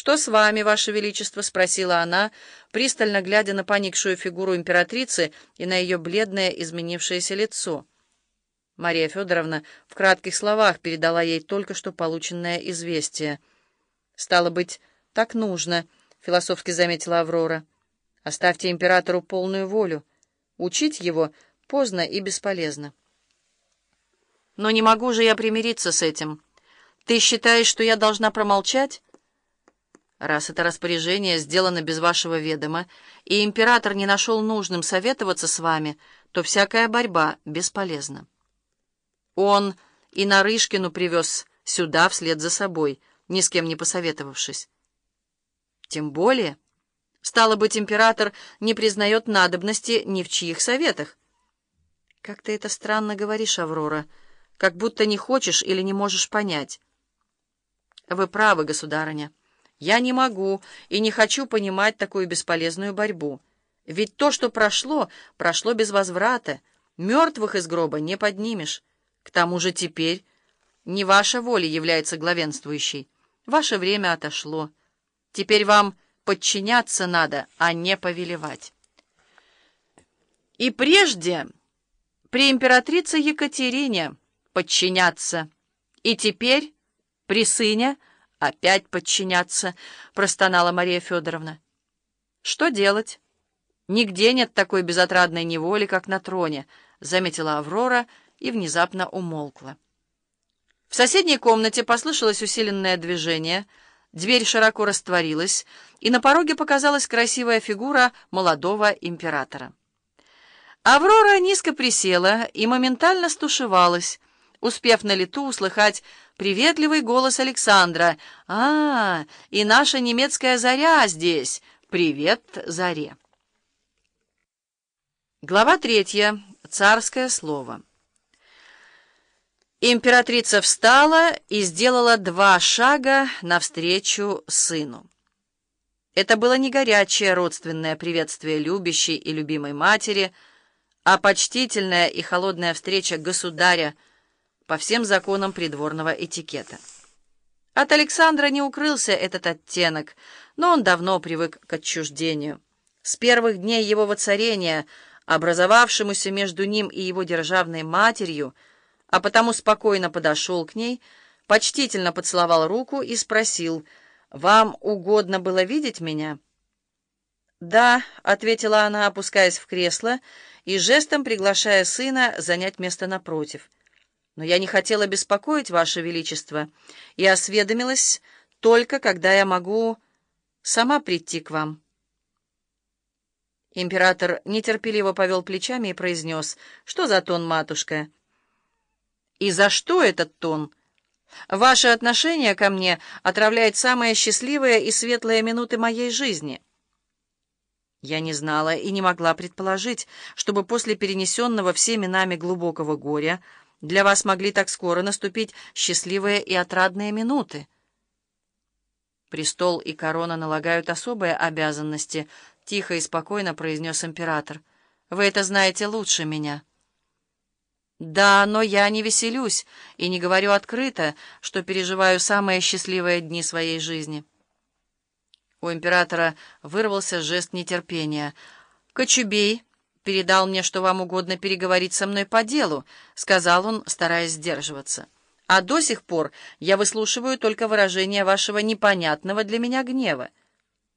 «Что с вами, Ваше Величество?» — спросила она, пристально глядя на поникшую фигуру императрицы и на ее бледное изменившееся лицо. Мария Федоровна в кратких словах передала ей только что полученное известие. «Стало быть, так нужно», — философски заметила Аврора. «Оставьте императору полную волю. Учить его поздно и бесполезно». «Но не могу же я примириться с этим. Ты считаешь, что я должна промолчать?» Раз это распоряжение сделано без вашего ведома, и император не нашел нужным советоваться с вами, то всякая борьба бесполезна. Он и Нарышкину привез сюда вслед за собой, ни с кем не посоветовавшись. Тем более, стало быть, император не признает надобности ни в чьих советах. Как ты это странно говоришь, Аврора, как будто не хочешь или не можешь понять. Вы правы, государыня. Я не могу и не хочу понимать такую бесполезную борьбу. Ведь то, что прошло, прошло без возврата. Мертвых из гроба не поднимешь. К тому же теперь не ваша воля является главенствующей. Ваше время отошло. Теперь вам подчиняться надо, а не повелевать. И прежде при императрице Екатерине подчиняться, и теперь при сыне — «Опять подчиняться», — простонала Мария Федоровна. «Что делать? Нигде нет такой безотрадной неволи, как на троне», — заметила Аврора и внезапно умолкла. В соседней комнате послышалось усиленное движение, дверь широко растворилась, и на пороге показалась красивая фигура молодого императора. Аврора низко присела и моментально стушевалась, успев на лету услыхать приветливый голос Александра. «А, и наша немецкая заря здесь! Привет, заре!» Глава третья. Царское слово. Императрица встала и сделала два шага навстречу сыну. Это было не горячее родственное приветствие любящей и любимой матери, а почтительная и холодная встреча государя — по всем законам придворного этикета. От Александра не укрылся этот оттенок, но он давно привык к отчуждению. С первых дней его воцарения, образовавшемуся между ним и его державной матерью, а потому спокойно подошел к ней, почтительно поцеловал руку и спросил, «Вам угодно было видеть меня?» «Да», — ответила она, опускаясь в кресло и жестом приглашая сына занять место напротив — но я не хотела беспокоить Ваше Величество и осведомилась только, когда я могу сама прийти к вам. Император нетерпеливо повел плечами и произнес, «Что за тон, матушка?» «И за что этот тон?» «Ваше отношение ко мне отравляет самые счастливые и светлые минуты моей жизни». Я не знала и не могла предположить, чтобы после перенесенного всеми нами глубокого горя для вас могли так скоро наступить счастливые и отрадные минуты. Престол и корона налагают особые обязанности, тихо и спокойно произнес император. Вы это знаете лучше меня. Да, но я не веселюсь и не говорю открыто, что переживаю самые счастливые дни своей жизни. У императора вырвался жест нетерпения. «Кочубей!» Передал мне, что вам угодно переговорить со мной по делу», — сказал он, стараясь сдерживаться. «А до сих пор я выслушиваю только выражение вашего непонятного для меня гнева».